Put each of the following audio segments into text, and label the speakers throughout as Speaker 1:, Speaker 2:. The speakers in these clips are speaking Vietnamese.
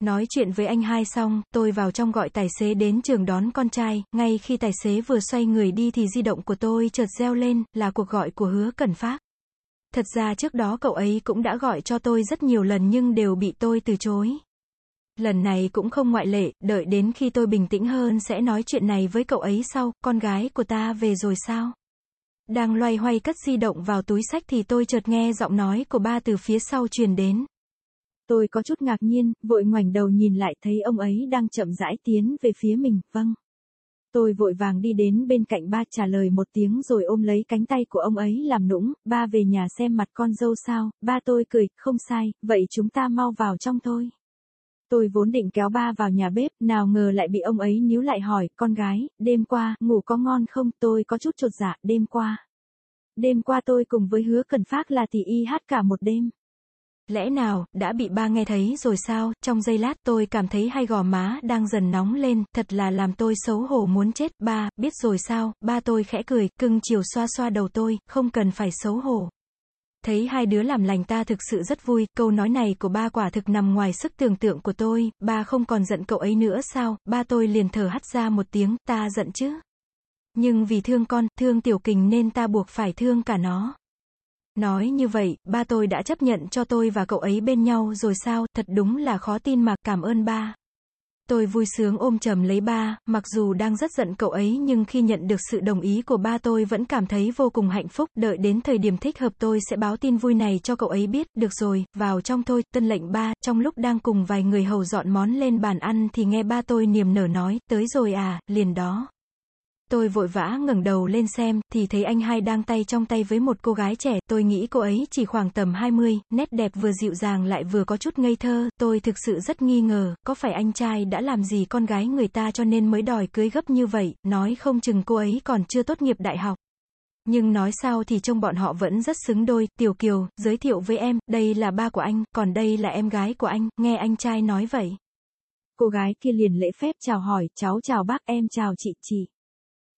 Speaker 1: Nói chuyện với anh hai xong, tôi vào trong gọi tài xế đến trường đón con trai, ngay khi tài xế vừa xoay người đi thì di động của tôi chợt reo lên, là cuộc gọi của hứa Cần Phát. Thật ra trước đó cậu ấy cũng đã gọi cho tôi rất nhiều lần nhưng đều bị tôi từ chối. Lần này cũng không ngoại lệ, đợi đến khi tôi bình tĩnh hơn sẽ nói chuyện này với cậu ấy sau, con gái của ta về rồi sao? Đang loay hoay cất di động vào túi sách thì tôi chợt nghe giọng nói của ba từ phía sau truyền đến. Tôi có chút ngạc nhiên, vội ngoảnh đầu nhìn lại thấy ông ấy đang chậm rãi tiến về phía mình, vâng. Tôi vội vàng đi đến bên cạnh ba trả lời một tiếng rồi ôm lấy cánh tay của ông ấy làm nũng, ba về nhà xem mặt con dâu sao, ba tôi cười, không sai, vậy chúng ta mau vào trong thôi. Tôi vốn định kéo ba vào nhà bếp, nào ngờ lại bị ông ấy níu lại hỏi, con gái, đêm qua, ngủ có ngon không, tôi có chút trột dạ, đêm qua. Đêm qua tôi cùng với hứa cần phát là tỷ y hát cả một đêm. Lẽ nào, đã bị ba nghe thấy rồi sao, trong giây lát tôi cảm thấy hai gò má đang dần nóng lên, thật là làm tôi xấu hổ muốn chết, ba, biết rồi sao, ba tôi khẽ cười, cưng chiều xoa xoa đầu tôi, không cần phải xấu hổ. Thấy hai đứa làm lành ta thực sự rất vui, câu nói này của ba quả thực nằm ngoài sức tưởng tượng của tôi, ba không còn giận cậu ấy nữa sao, ba tôi liền thở hắt ra một tiếng, ta giận chứ. Nhưng vì thương con, thương tiểu kình nên ta buộc phải thương cả nó. Nói như vậy, ba tôi đã chấp nhận cho tôi và cậu ấy bên nhau rồi sao, thật đúng là khó tin mà, cảm ơn ba. Tôi vui sướng ôm chầm lấy ba, mặc dù đang rất giận cậu ấy nhưng khi nhận được sự đồng ý của ba tôi vẫn cảm thấy vô cùng hạnh phúc, đợi đến thời điểm thích hợp tôi sẽ báo tin vui này cho cậu ấy biết, được rồi, vào trong thôi, tân lệnh ba, trong lúc đang cùng vài người hầu dọn món lên bàn ăn thì nghe ba tôi niềm nở nói, tới rồi à, liền đó. Tôi vội vã ngẩng đầu lên xem, thì thấy anh hai đang tay trong tay với một cô gái trẻ, tôi nghĩ cô ấy chỉ khoảng tầm 20, nét đẹp vừa dịu dàng lại vừa có chút ngây thơ, tôi thực sự rất nghi ngờ, có phải anh trai đã làm gì con gái người ta cho nên mới đòi cưới gấp như vậy, nói không chừng cô ấy còn chưa tốt nghiệp đại học. Nhưng nói sao thì trông bọn họ vẫn rất xứng đôi, Tiểu Kiều, giới thiệu với em, đây là ba của anh, còn đây là em gái của anh, nghe anh trai nói vậy. Cô gái kia liền lễ phép chào hỏi, cháu chào bác em chào chị chị.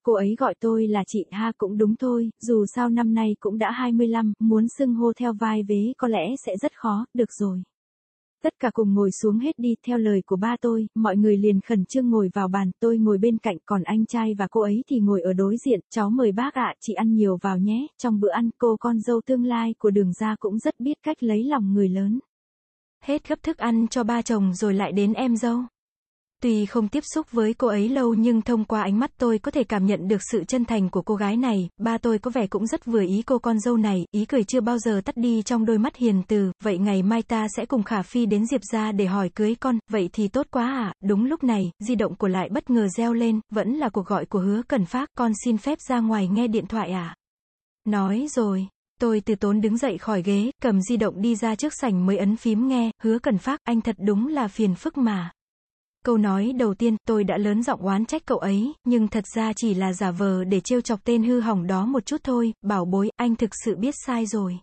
Speaker 1: Cô ấy gọi tôi là chị ha cũng đúng thôi, dù sao năm nay cũng đã 25, muốn xưng hô theo vai vế có lẽ sẽ rất khó, được rồi. Tất cả cùng ngồi xuống hết đi, theo lời của ba tôi, mọi người liền khẩn trương ngồi vào bàn, tôi ngồi bên cạnh, còn anh trai và cô ấy thì ngồi ở đối diện, cháu mời bác ạ, chị ăn nhiều vào nhé, trong bữa ăn, cô con dâu tương lai của đường gia cũng rất biết cách lấy lòng người lớn. Hết gấp thức ăn cho ba chồng rồi lại đến em dâu. Tuy không tiếp xúc với cô ấy lâu nhưng thông qua ánh mắt tôi có thể cảm nhận được sự chân thành của cô gái này, ba tôi có vẻ cũng rất vừa ý cô con dâu này, ý cười chưa bao giờ tắt đi trong đôi mắt hiền từ, vậy ngày mai ta sẽ cùng Khả Phi đến Diệp ra để hỏi cưới con, vậy thì tốt quá à, đúng lúc này, di động của lại bất ngờ reo lên, vẫn là cuộc gọi của hứa cần phát, con xin phép ra ngoài nghe điện thoại à. Nói rồi. Tôi từ tốn đứng dậy khỏi ghế, cầm di động đi ra trước sảnh mới ấn phím nghe, hứa cần phát, anh thật đúng là phiền phức mà. Câu nói đầu tiên, tôi đã lớn giọng oán trách cậu ấy, nhưng thật ra chỉ là giả vờ để trêu chọc tên hư hỏng đó một chút thôi, bảo bối, anh thực sự biết sai rồi.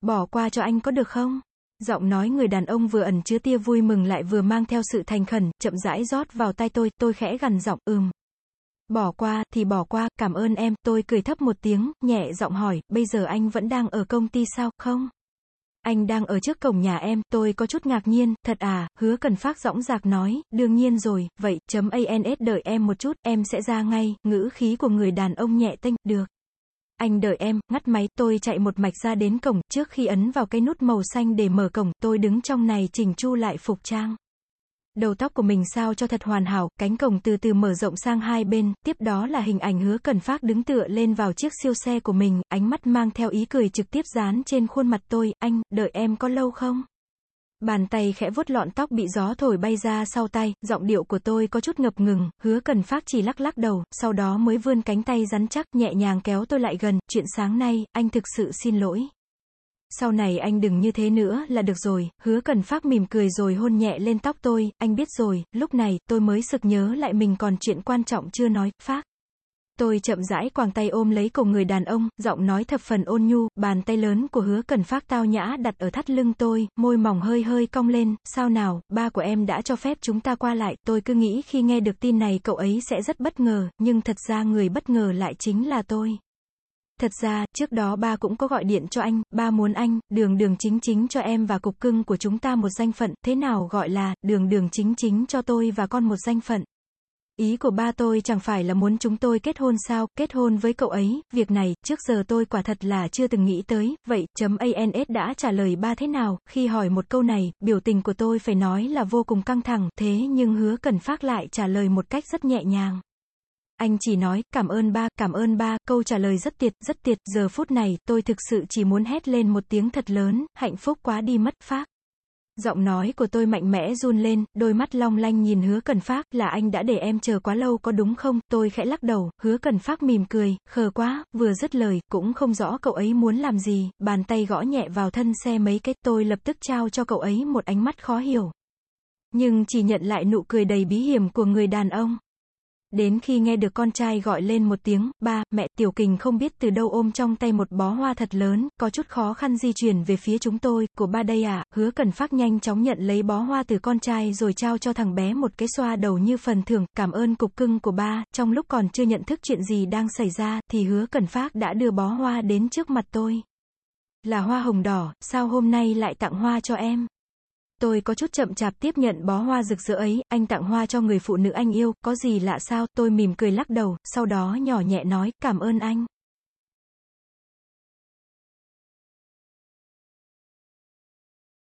Speaker 1: Bỏ qua cho anh có được không? Giọng nói người đàn ông vừa ẩn chứa tia vui mừng lại vừa mang theo sự thành khẩn, chậm rãi rót vào tai tôi, tôi khẽ gằn giọng, ừm. Bỏ qua, thì bỏ qua, cảm ơn em, tôi cười thấp một tiếng, nhẹ giọng hỏi, bây giờ anh vẫn đang ở công ty sao, không? Anh đang ở trước cổng nhà em, tôi có chút ngạc nhiên, thật à, hứa cần phát rõng rạc nói, đương nhiên rồi, vậy, chấm ANS đợi em một chút, em sẽ ra ngay, ngữ khí của người đàn ông nhẹ tênh, được. Anh đợi em, ngắt máy, tôi chạy một mạch ra đến cổng, trước khi ấn vào cái nút màu xanh để mở cổng, tôi đứng trong này chỉnh chu lại phục trang. Đầu tóc của mình sao cho thật hoàn hảo, cánh cổng từ từ mở rộng sang hai bên, tiếp đó là hình ảnh hứa cần phát đứng tựa lên vào chiếc siêu xe của mình, ánh mắt mang theo ý cười trực tiếp dán trên khuôn mặt tôi, anh, đợi em có lâu không? Bàn tay khẽ vuốt lọn tóc bị gió thổi bay ra sau tay, giọng điệu của tôi có chút ngập ngừng, hứa cần phát chỉ lắc lắc đầu, sau đó mới vươn cánh tay rắn chắc, nhẹ nhàng kéo tôi lại gần, chuyện sáng nay, anh thực sự xin lỗi. Sau này anh đừng như thế nữa là được rồi, hứa cần phát mỉm cười rồi hôn nhẹ lên tóc tôi, anh biết rồi, lúc này, tôi mới sực nhớ lại mình còn chuyện quan trọng chưa nói, phát. Tôi chậm rãi quàng tay ôm lấy cổ người đàn ông, giọng nói thập phần ôn nhu, bàn tay lớn của hứa cần phát tao nhã đặt ở thắt lưng tôi, môi mỏng hơi hơi cong lên, sao nào, ba của em đã cho phép chúng ta qua lại, tôi cứ nghĩ khi nghe được tin này cậu ấy sẽ rất bất ngờ, nhưng thật ra người bất ngờ lại chính là tôi. Thật ra, trước đó ba cũng có gọi điện cho anh, ba muốn anh, đường đường chính chính cho em và cục cưng của chúng ta một danh phận, thế nào gọi là, đường đường chính chính cho tôi và con một danh phận. Ý của ba tôi chẳng phải là muốn chúng tôi kết hôn sao, kết hôn với cậu ấy, việc này, trước giờ tôi quả thật là chưa từng nghĩ tới, vậy, chấm ANS đã trả lời ba thế nào, khi hỏi một câu này, biểu tình của tôi phải nói là vô cùng căng thẳng, thế nhưng hứa cần phát lại trả lời một cách rất nhẹ nhàng. Anh chỉ nói, cảm ơn ba, cảm ơn ba, câu trả lời rất tiệt, rất tiệt, giờ phút này, tôi thực sự chỉ muốn hét lên một tiếng thật lớn, hạnh phúc quá đi mất phát. Giọng nói của tôi mạnh mẽ run lên, đôi mắt long lanh nhìn hứa cần phát, là anh đã để em chờ quá lâu có đúng không, tôi khẽ lắc đầu, hứa cần phát mỉm cười, khờ quá, vừa dứt lời, cũng không rõ cậu ấy muốn làm gì, bàn tay gõ nhẹ vào thân xe mấy cái, tôi lập tức trao cho cậu ấy một ánh mắt khó hiểu. Nhưng chỉ nhận lại nụ cười đầy bí hiểm của người đàn ông. Đến khi nghe được con trai gọi lên một tiếng, ba, mẹ, tiểu kình không biết từ đâu ôm trong tay một bó hoa thật lớn, có chút khó khăn di chuyển về phía chúng tôi, của ba đây à, hứa cần phát nhanh chóng nhận lấy bó hoa từ con trai rồi trao cho thằng bé một cái xoa đầu như phần thưởng, cảm ơn cục cưng của ba, trong lúc còn chưa nhận thức chuyện gì đang xảy ra, thì hứa cần phát đã đưa bó hoa đến trước mặt tôi. Là hoa hồng đỏ, sao hôm nay lại tặng hoa cho em? Tôi có chút chậm chạp tiếp nhận bó hoa rực rỡ ấy, anh tặng hoa cho người phụ nữ anh yêu, có gì lạ sao, tôi mỉm cười lắc đầu, sau đó nhỏ nhẹ nói, cảm ơn anh.